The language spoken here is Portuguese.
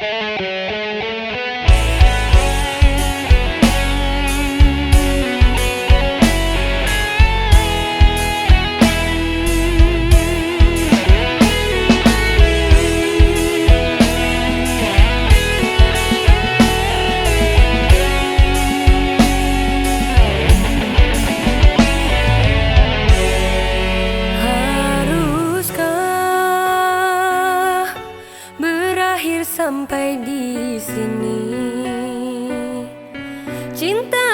Haruskah cinta